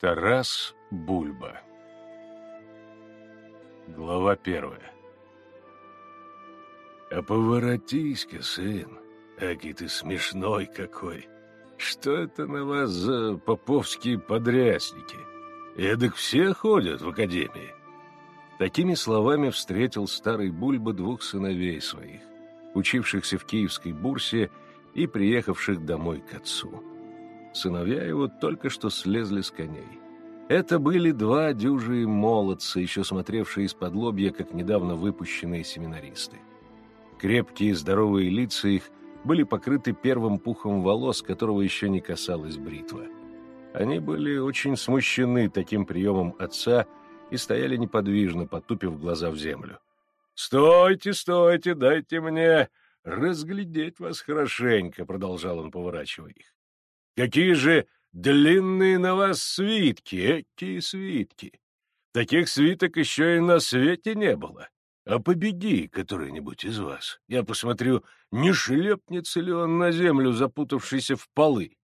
Тарас Бульба Глава первая «А поворотись-ка, сын, аки ты смешной какой! Что это на вас за поповские подрясники? Эдак все ходят в академии!» Такими словами встретил старый Бульба двух сыновей своих, учившихся в киевской бурсе и приехавших домой к отцу. Сыновья его только что слезли с коней. Это были два дюжие молодца, еще смотревшие из-под лобья, как недавно выпущенные семинаристы. Крепкие здоровые лица их были покрыты первым пухом волос, которого еще не касалась бритва. Они были очень смущены таким приемом отца и стояли неподвижно, потупив глаза в землю. «Стойте, стойте, дайте мне разглядеть вас хорошенько», — продолжал он, поворачивая их. Какие же длинные на вас свитки, эти свитки! Таких свиток еще и на свете не было. А победи который-нибудь из вас. Я посмотрю, не шлепнется ли он на землю, запутавшийся в полы.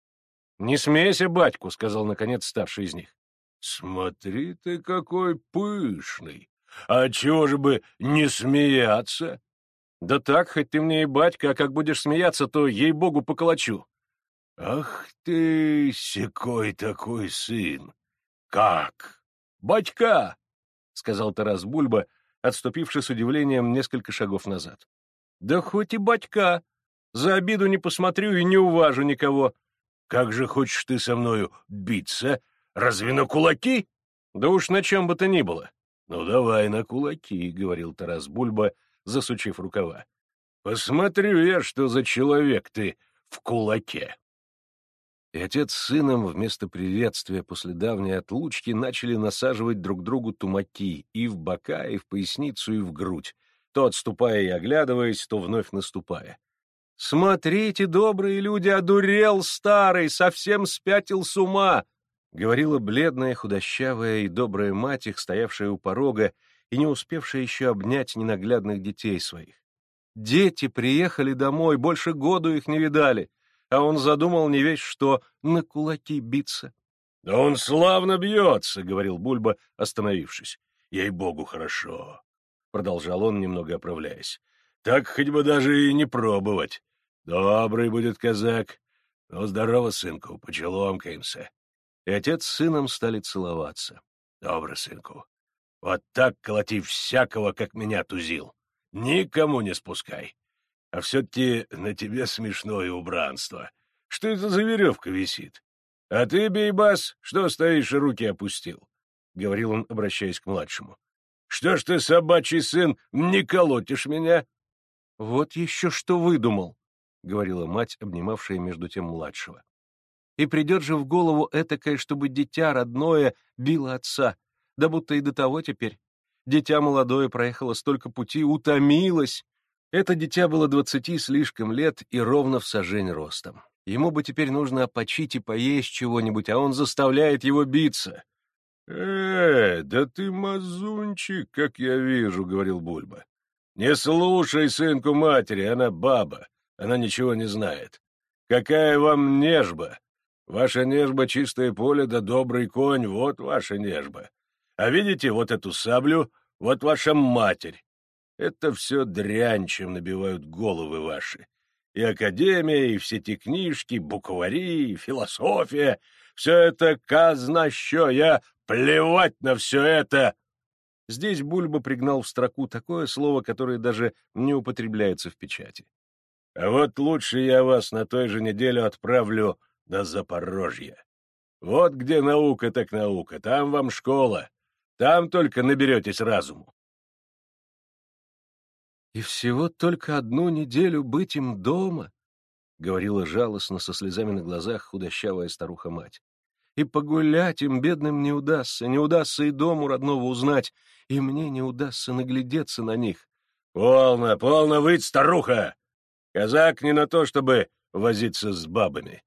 — Не смейся, батьку, — сказал, наконец, старший из них. — Смотри ты, какой пышный! А чего же бы не смеяться? — Да так, хоть ты мне и батька, а как будешь смеяться, то ей-богу поколочу. «Ах ты, секой такой сын! Как? Батька!» — сказал Тарас Бульба, отступивший с удивлением несколько шагов назад. «Да хоть и батька! За обиду не посмотрю и не уважу никого. Как же хочешь ты со мною биться? Разве на кулаки?» «Да уж на чем бы то ни было». «Ну, давай на кулаки», — говорил Тарас Бульба, засучив рукава. «Посмотрю я, что за человек ты в кулаке». И отец с сыном вместо приветствия после давней отлучки начали насаживать друг другу тумаки и в бока, и в поясницу, и в грудь, то отступая и оглядываясь, то вновь наступая. «Смотрите, добрые люди, одурел старый, совсем спятил с ума!» — говорила бледная, худощавая и добрая мать их, стоявшая у порога и не успевшая еще обнять ненаглядных детей своих. «Дети приехали домой, больше году их не видали а он задумал не весь что на кулаки биться. — Да он славно бьется, — говорил Бульба, остановившись. — Ей-богу, хорошо, — продолжал он, немного оправляясь. — Так хоть бы даже и не пробовать. Добрый будет казак. Ну, здорово, сынку, почеломкаемся. И отец с сыном стали целоваться. — Добро, сынку. Вот так колоти всякого, как меня тузил. Никому не спускай. А все-таки на тебе смешное убранство. Что это за веревка висит? А ты, Бейбас, что стоишь и руки опустил? — говорил он, обращаясь к младшему. — Что ж ты, собачий сын, не колотишь меня? — Вот еще что выдумал, — говорила мать, обнимавшая между тем младшего. И придет же в голову этакое, чтобы дитя родное било отца, да будто и до того теперь. Дитя молодое проехало столько пути, утомилось, это дитя было двадцати слишком лет и ровно в сажень ростом. Ему бы теперь нужно почить и поесть чего-нибудь, а он заставляет его биться. — Э, да ты мазунчик, как я вижу, — говорил Бульба. — Не слушай сынку матери, она баба, она ничего не знает. Какая вам нежба? Ваша нежба — чистое поле да добрый конь, вот ваша нежба. А видите вот эту саблю, вот ваша матерь. Это все дрянь, чем набивают головы ваши. И академия, и все эти книжки, буквари, философия — все это казна що, я плевать на все это!» Здесь Бульба пригнал в строку такое слово, которое даже не употребляется в печати. «А вот лучше я вас на той же неделю отправлю до Запорожья. Вот где наука так наука, там вам школа, там только наберетесь разуму. И всего только одну неделю быть им дома, — говорила жалостно со слезами на глазах худощавая старуха-мать. И погулять им, бедным, не удастся, не удастся и дому родного узнать, и мне не удастся наглядеться на них. — Полно, полно выть, старуха! Казак не на то, чтобы возиться с бабами.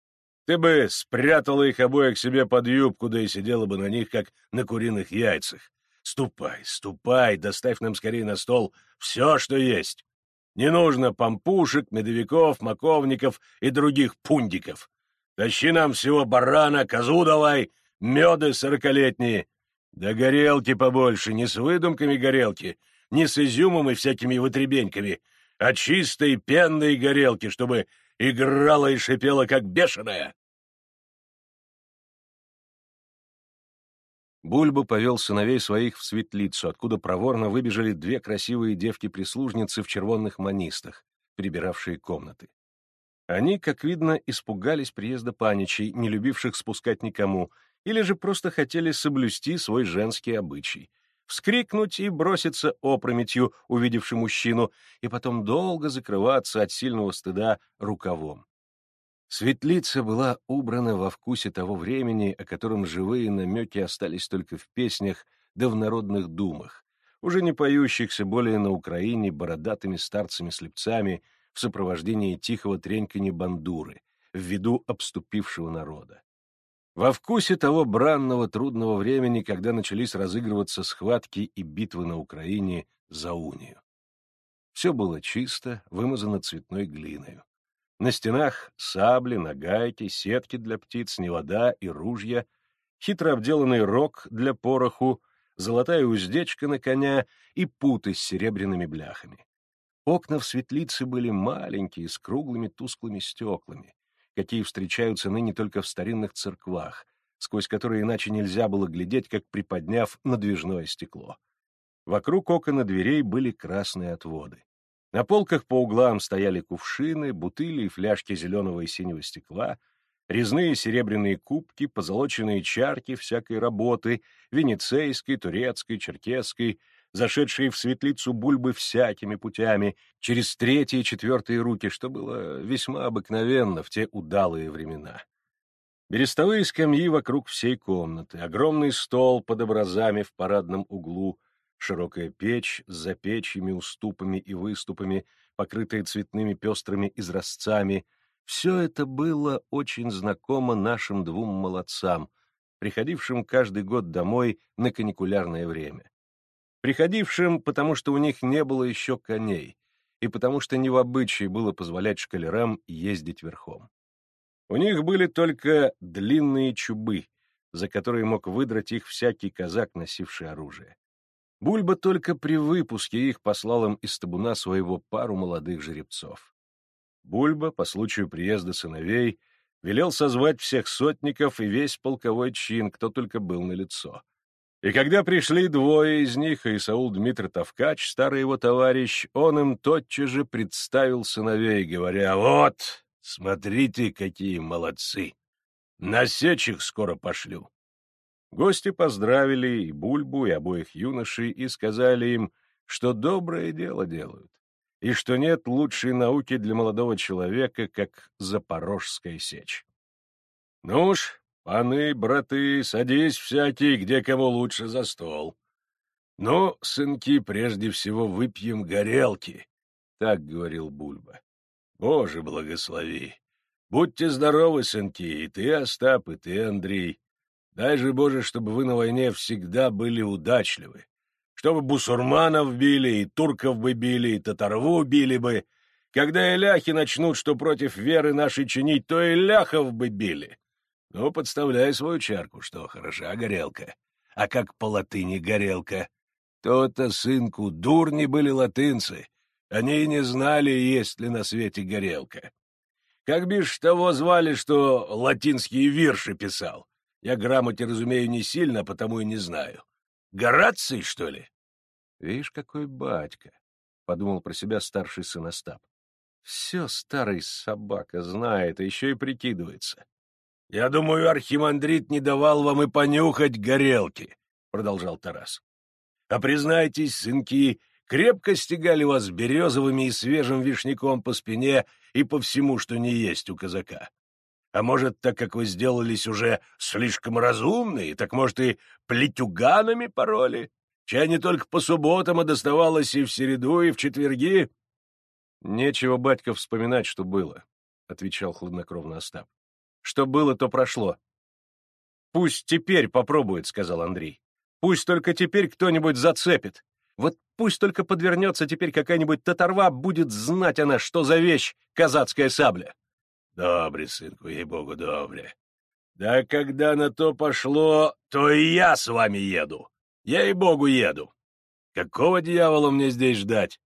Ты бы спрятала их обоих себе под юбку, да и сидела бы на них, как на куриных яйцах. Ступай, ступай, доставь нам скорее на стол все, что есть. Не нужно помпушек, медовиков, маковников и других пундиков. Тащи нам всего барана, козу давай, меды сорокалетние. Да горелки побольше, не с выдумками горелки, не с изюмом и всякими вытребеньками, а чистой пенной горелки, чтобы играла и шипела, как бешеная. Бульба повел сыновей своих в светлицу, откуда проворно выбежали две красивые девки-прислужницы в червонных манистах, прибиравшие комнаты. Они, как видно, испугались приезда паничей, не любивших спускать никому, или же просто хотели соблюсти свой женский обычай — вскрикнуть и броситься опрометью, увидевши мужчину, и потом долго закрываться от сильного стыда рукавом. Светлица была убрана во вкусе того времени, о котором живые намеки остались только в песнях да в народных думах, уже не поющихся более на Украине бородатыми старцами-слепцами в сопровождении тихого треньканья бандуры, в виду обступившего народа. Во вкусе того бранного трудного времени, когда начались разыгрываться схватки и битвы на Украине за унию. Все было чисто, вымазано цветной глиною. На стенах сабли, нагайки, сетки для птиц, невода и ружья, хитро обделанный рог для пороху, золотая уздечка на коня и путы с серебряными бляхами. Окна в светлице были маленькие, с круглыми тусклыми стеклами, какие встречаются ныне только в старинных церквах, сквозь которые иначе нельзя было глядеть, как приподняв надвижное стекло. Вокруг окон и дверей были красные отводы. На полках по углам стояли кувшины, бутыли и фляжки зеленого и синего стекла, резные серебряные кубки, позолоченные чарки всякой работы, венецейской, турецкой, черкесской, зашедшие в светлицу бульбы всякими путями, через третьи и четвертые руки, что было весьма обыкновенно в те удалые времена. Берестовые скамьи вокруг всей комнаты, огромный стол под образами в парадном углу — широкая печь с запечьями, уступами и выступами, покрытая цветными пестрыми изразцами — все это было очень знакомо нашим двум молодцам, приходившим каждый год домой на каникулярное время. Приходившим, потому что у них не было еще коней, и потому что не в обычае было позволять шкалерам ездить верхом. У них были только длинные чубы, за которые мог выдрать их всякий казак, носивший оружие. Бульба только при выпуске их послал им из табуна своего пару молодых жеребцов. Бульба, по случаю приезда сыновей, велел созвать всех сотников и весь полковой чин, кто только был на лицо. И когда пришли двое из них, и Исаул Дмитрий Тавкач, старый его товарищ, он им тотчас же представил сыновей, говоря, «Вот, смотрите, какие молодцы! На сечь их скоро пошлю. Гости поздравили и Бульбу, и обоих юношей, и сказали им, что доброе дело делают, и что нет лучшей науки для молодого человека, как запорожская сечь. Ну уж, паны, браты, садись всякий, где кому лучше за стол. Но, сынки, прежде всего выпьем горелки, — так говорил Бульба. Боже, благослови! Будьте здоровы, сынки, и ты, Остап, и ты, Андрей. Дай же, Боже, чтобы вы на войне всегда были удачливы. Чтобы бусурманов били, и турков бы били, и татарву били бы. Когда иляхи начнут, что против веры нашей чинить, то и ляхов бы били. Ну, подставляй свою чарку, что хороша горелка. А как по латыни горелка? То-то, сынку, дурни были латынцы. Они и не знали, есть ли на свете горелка. Как бишь того звали, что латинские вирши писал? Я грамоте разумею не сильно, а потому и не знаю. Гораций, что ли? — Видишь, какой батька, — подумал про себя старший сын Остап. Все старый собака знает, а еще и прикидывается. — Я думаю, архимандрит не давал вам и понюхать горелки, — продолжал Тарас. — А признайтесь, сынки, крепко стегали вас березовыми и свежим вишняком по спине и по всему, что не есть у казака. А может, так как вы сделались уже слишком разумные, так, может, и плетюганами пороли? Чай не только по субботам, а доставалось и в середу, и в четверги? — Нечего, батька, вспоминать, что было, — отвечал хладнокровно Остап. — Что было, то прошло. — Пусть теперь попробует, — сказал Андрей. — Пусть только теперь кто-нибудь зацепит. Вот пусть только подвернется теперь какая-нибудь татарва, будет знать она, что за вещь казацкая сабля. Добре, синку, ей богу, добре. Да когда на то пошло, то и я с вами еду. Я и богу еду. Какого дьявола мне здесь ждать?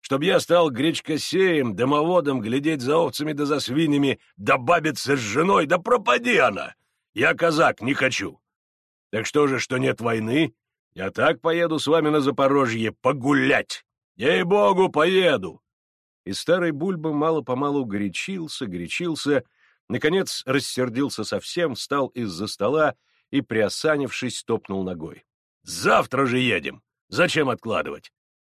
Чтоб я стал гречкосеем, домоводом, глядеть за овцами да за свиньями, да бабиться с женой, да пропади она! Я казак, не хочу. Так что же, что нет войны? Я так поеду с вами на Запорожье погулять. Ей-богу, поеду!» И старый Бульба мало-помалу горячился, горячился, наконец рассердился совсем, встал из-за стола и, приосанившись, топнул ногой. «Завтра же едем! Зачем откладывать?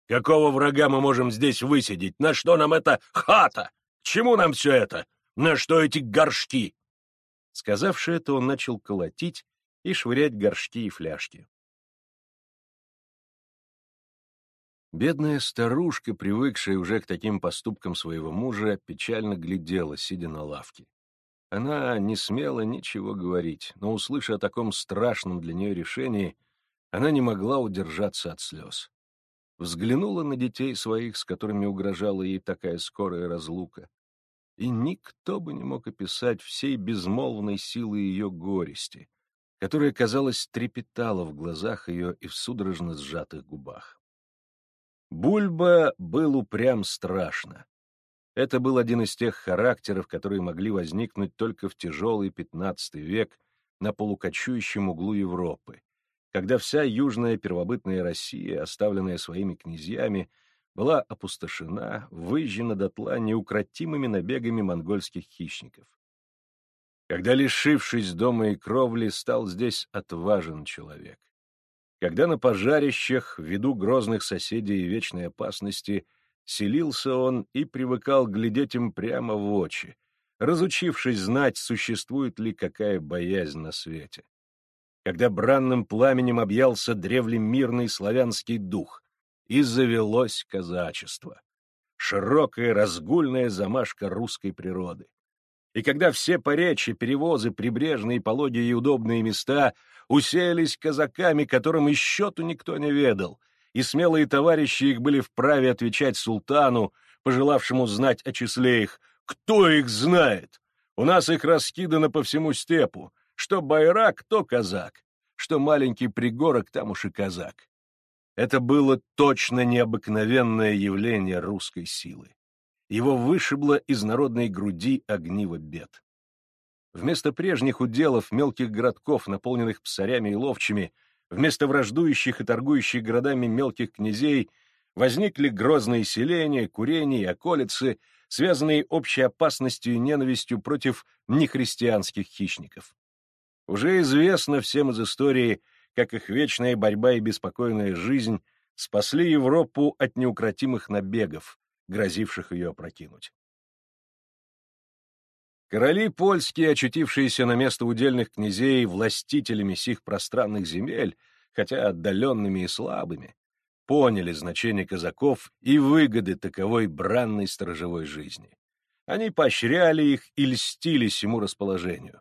Какого врага мы можем здесь высидеть? На что нам эта хата? Чему нам все это? На что эти горшки?» Сказавши это, он начал колотить и швырять горшки и фляжки. Бедная старушка, привыкшая уже к таким поступкам своего мужа, печально глядела, сидя на лавке. Она не смела ничего говорить, но, услыша о таком страшном для нее решении, она не могла удержаться от слез. Взглянула на детей своих, с которыми угрожала ей такая скорая разлука, и никто бы не мог описать всей безмолвной силы ее горести, которая, казалось, трепетала в глазах ее и в судорожно сжатых губах. Бульба был упрям страшно. Это был один из тех характеров, которые могли возникнуть только в тяжелый XV век на полукочующем углу Европы, когда вся южная первобытная Россия, оставленная своими князьями, была опустошена, выжжена дотла неукротимыми набегами монгольских хищников. Когда, лишившись дома и кровли, стал здесь отважен человек когда на пожарищах, ввиду грозных соседей и вечной опасности, селился он и привыкал глядеть им прямо в очи, разучившись знать, существует ли какая боязнь на свете. Когда бранным пламенем объялся древле мирный славянский дух, и завелось казачество, широкая разгульная замашка русской природы. И когда все поречи, перевозы, прибрежные, пологие и удобные места уселись казаками, которым и счету никто не ведал, и смелые товарищи их были вправе отвечать султану, пожелавшему знать о числе их. Кто их знает? У нас их раскидано по всему степу. Что байрак, то казак. Что маленький пригорок, там уж и казак. Это было точно необыкновенное явление русской силы. Его вышибло из народной груди огниво бед. Вместо прежних уделов мелких городков, наполненных псарями и ловчими, вместо враждующих и торгующих городами мелких князей, возникли грозные селения, курения и околицы, связанные общей опасностью и ненавистью против нехристианских хищников. Уже известно всем из истории, как их вечная борьба и беспокойная жизнь спасли Европу от неукротимых набегов, грозивших ее опрокинуть. Короли польские, очутившиеся на место удельных князей властителями сих пространных земель, хотя отдаленными и слабыми, поняли значение казаков и выгоды таковой бранной сторожевой жизни. Они поощряли их и льстились ему расположению.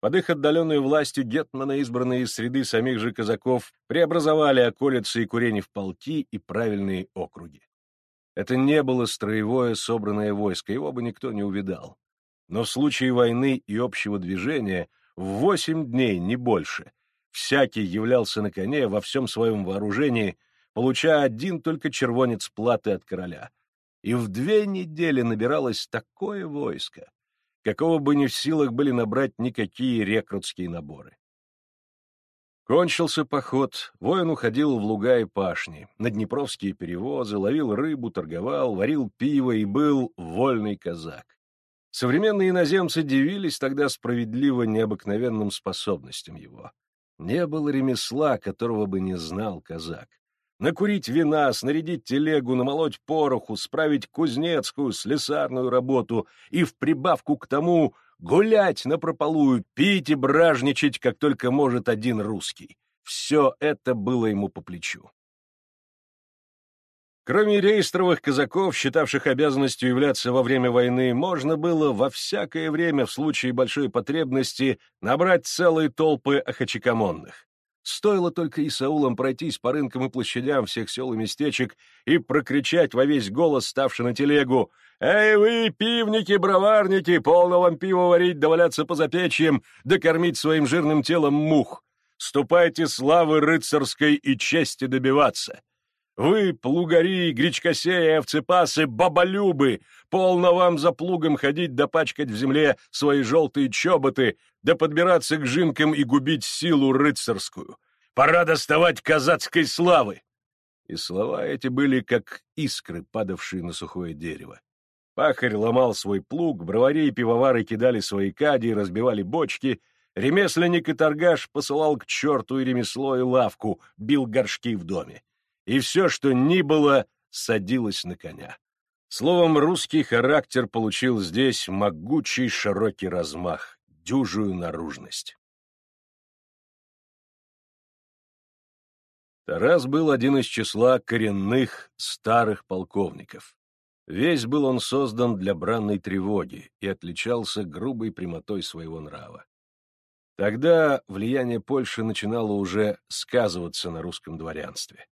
Под их отдаленной властью гетманы, избранные из среды самих же казаков, преобразовали околицы и курени в полки и правильные округи. Это не было строевое собранное войско, его бы никто не увидал. Но в случае войны и общего движения в восемь дней, не больше, всякий являлся на коне во всем своем вооружении, получая один только червонец платы от короля. И в две недели набиралось такое войско, какого бы ни в силах были набрать никакие рекрутские наборы. Кончился поход, воин уходил в луга и пашни, на днепровские перевозы, ловил рыбу, торговал, варил пиво и был вольный казак. Современные иноземцы дивились тогда справедливо необыкновенным способностям его. Не было ремесла, которого бы не знал казак. Накурить вина, снарядить телегу, намолоть пороху, справить кузнецкую, слесарную работу и в прибавку к тому гулять напропалую, пить и бражничать, как только может один русский. Все это было ему по плечу. Кроме рейстровых казаков, считавших обязанностью являться во время войны, можно было во всякое время в случае большой потребности набрать целые толпы охочекомонных. Стоило только Исаулам пройтись по рынкам и площадям всех сел и местечек и прокричать во весь голос, ставший на телегу, «Эй вы, пивники, броварники, полно вам пива варить, да валяться по запечьям, да кормить своим жирным телом мух! Ступайте славы рыцарской и чести добиваться! Вы, плугари, гречкосеи, овцепасы, баболюбы, полно вам за плугом ходить да пачкать в земле свои желтые чоботы, да подбираться к жинкам и губить силу рыцарскую! Пора доставать казацкой славы!» И слова эти были как искры, падавшие на сухое дерево. Пахарь ломал свой плуг, бровари и пивовары кидали свои кади, разбивали бочки, ремесленник и торгаш посылал к черту и ремесло, и лавку, бил горшки в доме. И все, что ни было, садилось на коня. Словом, русский характер получил здесь могучий широкий размах, дюжую наружность. Тарас был один из числа коренных старых полковников. Весь был он создан для бранной тревоги и отличался грубой прямотой своего нрава. Тогда влияние Польши начинало уже сказываться на русском дворянстве.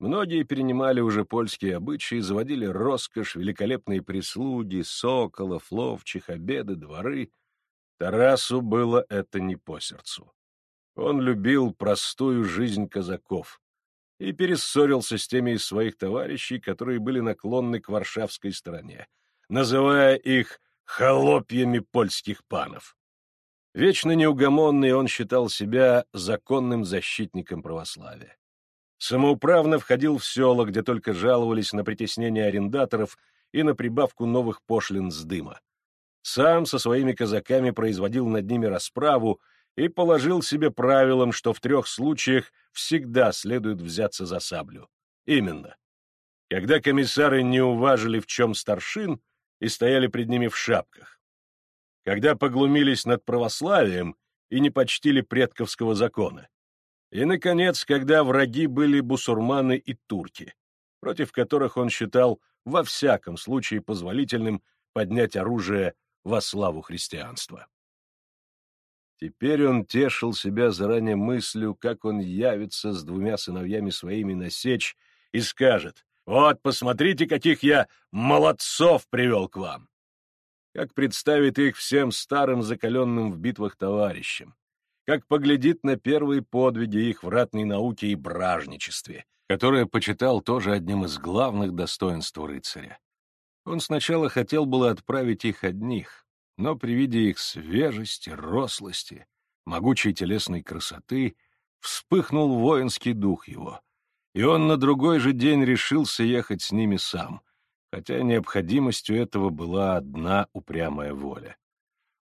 Многие перенимали уже польские обычаи, заводили роскошь, великолепные прислуги, соколов, ловчих, обеды, дворы. Тарасу было это не по сердцу. Он любил простую жизнь казаков, и перессорился с теми из своих товарищей, которые были наклонны к варшавской стороне, называя их «холопьями польских панов». Вечно неугомонный он считал себя законным защитником православия. Самоуправно входил в села, где только жаловались на притеснение арендаторов и на прибавку новых пошлин с дыма. Сам со своими казаками производил над ними расправу и положил себе правилом, что в трех случаях всегда следует взяться за саблю. Именно. Когда комиссары не уважили в чем старшин и стояли пред ними в шапках. Когда поглумились над православием и не почтили предковского закона. И, наконец, когда враги были бусурманы и турки, против которых он считал во всяком случае позволительным поднять оружие во славу христианства. Теперь он тешил себя заранее мыслью, как он явится с двумя сыновьями своими на сечь и скажет, «Вот, посмотрите, каких я молодцов привел к вам!» Как представит их всем старым закаленным в битвах товарищам, как поглядит на первые подвиги их в ратной науке и бражничестве, которое почитал тоже одним из главных достоинств рыцаря. Он сначала хотел было отправить их одних, но при виде их свежести, рослости, могучей телесной красоты вспыхнул воинский дух его, и он на другой же день решился ехать с ними сам, хотя необходимостью этого была одна упрямая воля.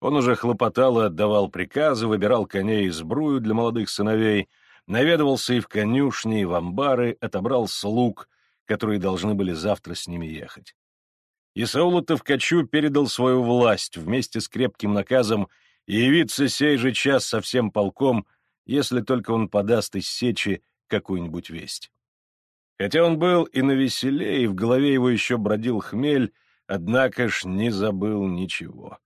Он уже хлопотал и отдавал приказы, выбирал коней и сбрую для молодых сыновей, наведывался и в конюшни, и в амбары, отобрал слуг, которые должны были завтра с ними ехать. Исаул Тавкачу передал свою власть вместе с крепким наказом явиться сей же час со всем полком, если только он подаст из сечи какую-нибудь весть. Хотя он был и на веселе, и в голове его еще бродил хмель, однако ж не забыл ничего.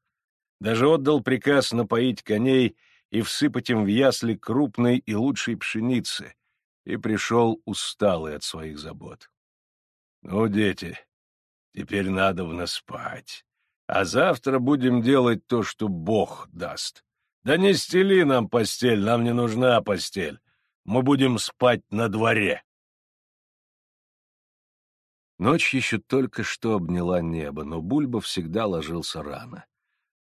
Даже отдал приказ напоить коней и всыпать им в ясли крупной и лучшей пшеницы, и пришел усталый от своих забот. — Ну, дети, Теперь надо в нас спать. А завтра будем делать то, что Бог даст. Да не стели нам постель, нам не нужна постель. Мы будем спать на дворе. Ночь еще только что обняла небо, но Бульба всегда ложился рано.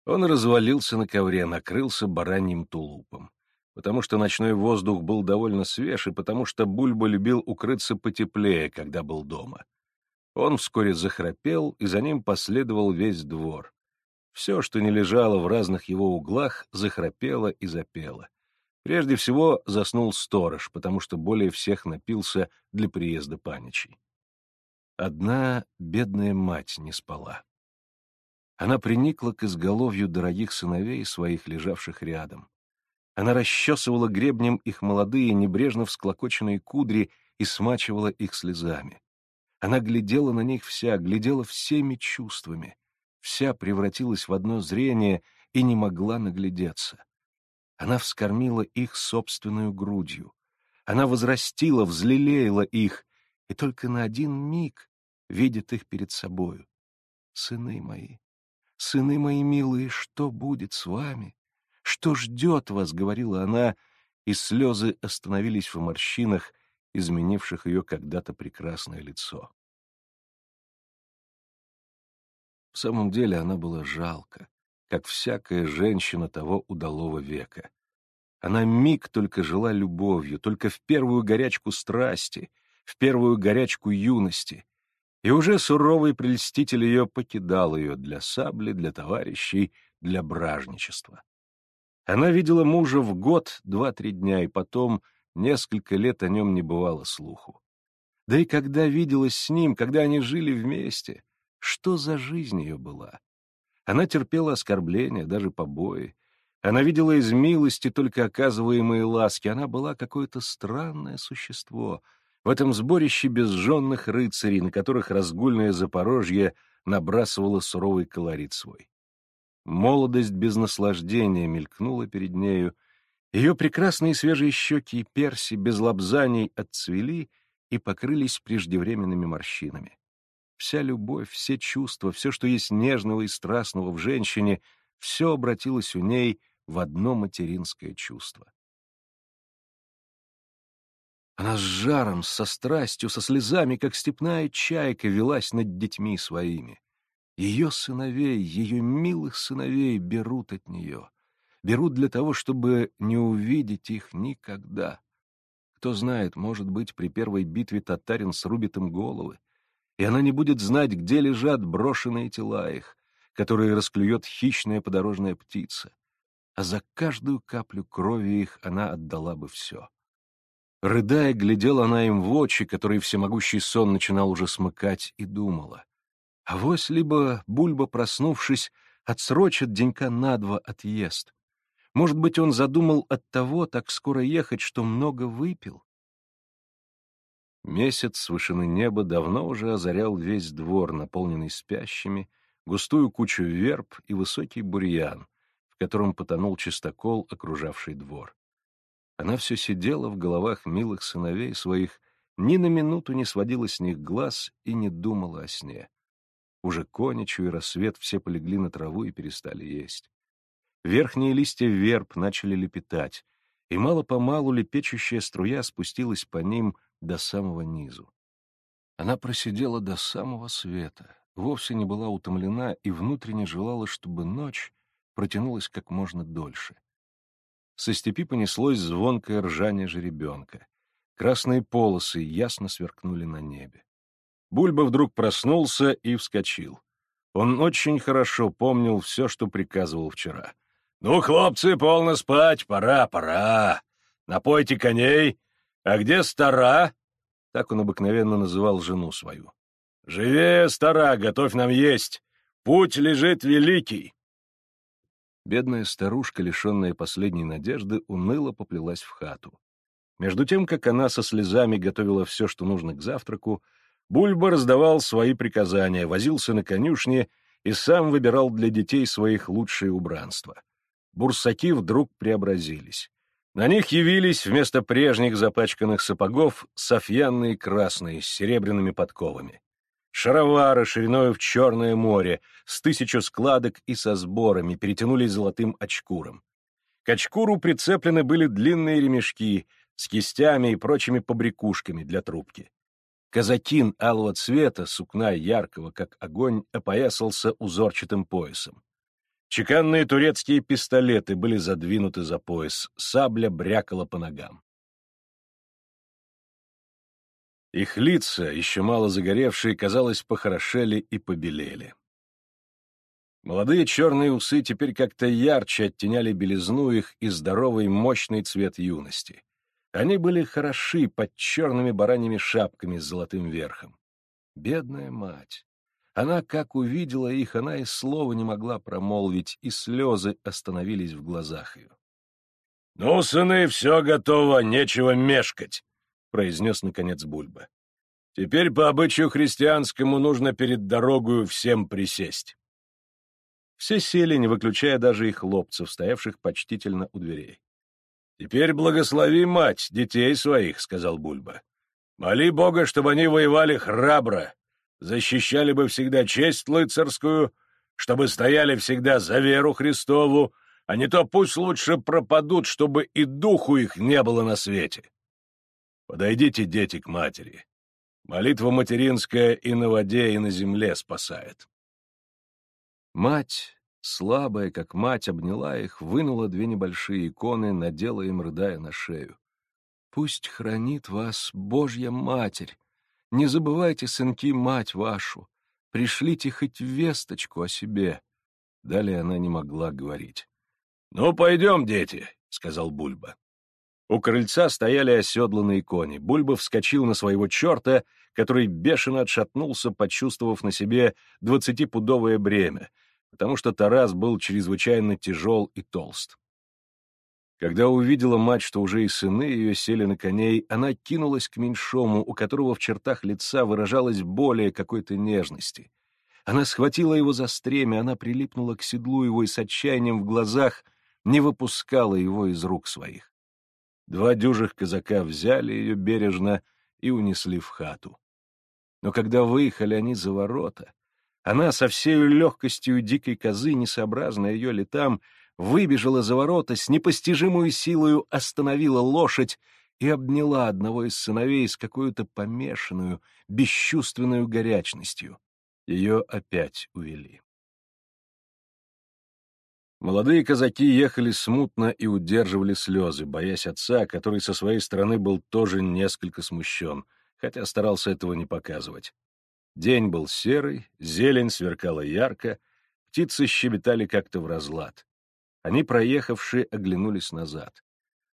Он развалился на ковре, накрылся бараньим тулупом. Потому что ночной воздух был довольно свеж, и потому что Бульба любил укрыться потеплее, когда был дома. Он вскоре захрапел, и за ним последовал весь двор. Все, что не лежало в разных его углах, захрапело и запело. Прежде всего заснул сторож, потому что более всех напился для приезда паничей. Одна бедная мать не спала. Она приникла к изголовью дорогих сыновей своих, лежавших рядом. Она расчесывала гребнем их молодые, небрежно всклокоченные кудри и смачивала их слезами. Она глядела на них вся, глядела всеми чувствами. Вся превратилась в одно зрение и не могла наглядеться. Она вскормила их собственную грудью. Она возрастила, взлелеяла их, и только на один миг видит их перед собою. Сыны мои, сыны мои милые, что будет с вами? Что ждет вас, — говорила она, и слезы остановились в морщинах, изменивших ее когда-то прекрасное лицо. В самом деле она была жалко, как всякая женщина того удалого века. Она миг только жила любовью, только в первую горячку страсти, в первую горячку юности, и уже суровый прельститель ее покидал ее для сабли, для товарищей, для бражничества. Она видела мужа в год два-три дня, и потом несколько лет о нем не бывало слуху. Да и когда виделась с ним, когда они жили вместе, что за жизнь ее была? Она терпела оскорбления, даже побои. Она видела из милости только оказываемые ласки. Она была какое-то странное существо в этом сборище безженных рыцарей, на которых разгульное Запорожье набрасывало суровый колорит свой. Молодость без наслаждения мелькнула перед нею, ее прекрасные свежие щеки и перси без лобзаний отцвели и покрылись преждевременными морщинами. Вся любовь, все чувства, все, что есть нежного и страстного в женщине, все обратилось у ней в одно материнское чувство. Она с жаром, со страстью, со слезами, как степная чайка, велась над детьми своими. Ее сыновей, ее милых сыновей берут от нее. Берут для того, чтобы не увидеть их никогда. Кто знает, может быть, при первой битве татарин срубит им головы, и она не будет знать, где лежат брошенные тела их, которые расклюет хищная подорожная птица. А за каждую каплю крови их она отдала бы все. Рыдая, глядела она им в очи, которые всемогущий сон начинал уже смыкать, и думала. А вось либо Бульба, проснувшись, отсрочит денька на два отъезд. Может быть, он задумал от того так скоро ехать, что много выпил, Месяц с вышины неба давно уже озарял весь двор, наполненный спящими, густую кучу верб и высокий бурьян, в котором потонул чистокол, окружавший двор. Она все сидела в головах милых сыновей своих, ни на минуту не сводила с них глаз и не думала о сне. Уже коничу и рассвет все полегли на траву и перестали есть. Верхние листья верб начали лепетать, и мало-помалу лепечущая струя спустилась по ним — до самого низу. Она просидела до самого света, вовсе не была утомлена и внутренне желала, чтобы ночь протянулась как можно дольше. Со степи понеслось звонкое ржание жеребенка. Красные полосы ясно сверкнули на небе. Бульба вдруг проснулся и вскочил. Он очень хорошо помнил все, что приказывал вчера. «Ну, хлопцы, полно спать, пора, пора. Напойте коней «А где стара?» — так он обыкновенно называл жену свою. «Живее, стара, готовь нам есть! Путь лежит великий!» Бедная старушка, лишенная последней надежды, уныло поплелась в хату. Между тем, как она со слезами готовила все, что нужно к завтраку, Бульба раздавал свои приказания, возился на конюшне и сам выбирал для детей своих лучшие убранства. Бурсаки вдруг преобразились. На них явились вместо прежних запачканных сапогов софьянные красные с серебряными подковами. Шаровары шириною в Черное море с тысячу складок и со сборами перетянулись золотым очкуром. К очкуру прицеплены были длинные ремешки с кистями и прочими побрякушками для трубки. Казакин алого цвета, сукна яркого, как огонь, опоясался узорчатым поясом. Чеканные турецкие пистолеты были задвинуты за пояс, сабля брякала по ногам. Их лица, еще мало загоревшие, казалось, похорошели и побелели. Молодые черные усы теперь как-то ярче оттеняли белизну их и здоровый мощный цвет юности. Они были хороши под черными бараньими шапками с золотым верхом. Бедная мать! Она, как увидела их, она и слова не могла промолвить, и слезы остановились в глазах ее. — Ну, сыны, все готово, нечего мешкать, — произнес, наконец, Бульба. — Теперь по обычаю христианскому нужно перед дорогою всем присесть. Все сели, не выключая даже их хлопцев, стоявших почтительно у дверей. — Теперь благослови мать детей своих, — сказал Бульба. — Моли Бога, чтобы они воевали храбро, защищали бы всегда честь лыцарскую, чтобы стояли всегда за веру Христову, а не то пусть лучше пропадут, чтобы и духу их не было на свете. Подойдите, дети, к матери. Молитва материнская и на воде, и на земле спасает. Мать, слабая, как мать, обняла их, вынула две небольшие иконы, надела им, рыдая на шею. «Пусть хранит вас Божья Матерь! Не забывайте, сынки, мать вашу! Пришлите хоть весточку о себе!» Далее она не могла говорить. «Ну, пойдем, дети», — сказал Бульба. У крыльца стояли оседланные кони. Бульба вскочил на своего черта, который бешено отшатнулся, почувствовав на себе двадцатипудовое бремя, потому что Тарас был чрезвычайно тяжел и толст. Когда увидела мать, что уже и сыны ее сели на коней, она кинулась к меньшому, у которого в чертах лица выражалась более какой-то нежности. Она схватила его за стремя, она прилипнула к седлу его и с отчаянием в глазах — не выпускала его из рук своих. Два дюжих казака взяли ее бережно и унесли в хату. Но когда выехали они за ворота, она со всей легкостью дикой козы, несообразно ее летам, выбежала за ворота, с непостижимой силою остановила лошадь и обняла одного из сыновей с какой-то помешанную, бесчувственную горячностью. Ее опять увели. Молодые казаки ехали смутно и удерживали слезы, боясь отца, который со своей стороны был тоже несколько смущен, хотя старался этого не показывать. День был серый, зелень сверкала ярко, птицы щебетали как-то в разлад. Они, проехавшие, оглянулись назад.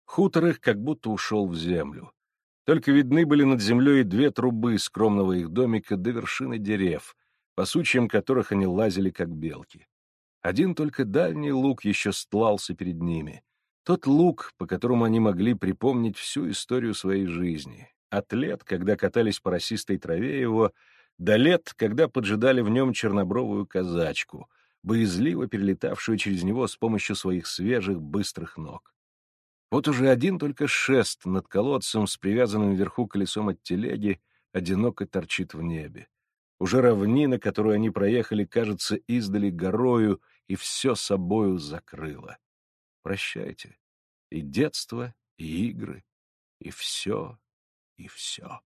Хутор их как будто ушел в землю. Только видны были над землей две трубы скромного их домика до вершины дерев, по сучьям которых они лазили, как белки. Один только дальний луг еще стлался перед ними. Тот луг, по которому они могли припомнить всю историю своей жизни. От лет, когда катались по росистой траве его, до лет, когда поджидали в нем чернобровую казачку, боязливо перелетавшую через него с помощью своих свежих, быстрых ног. Вот уже один только шест над колодцем с привязанным вверху колесом от телеги одиноко торчит в небе. Уже равнина, которую они проехали, кажется издали горою, и все собою закрыло. Прощайте. И детство, и игры, и все, и все.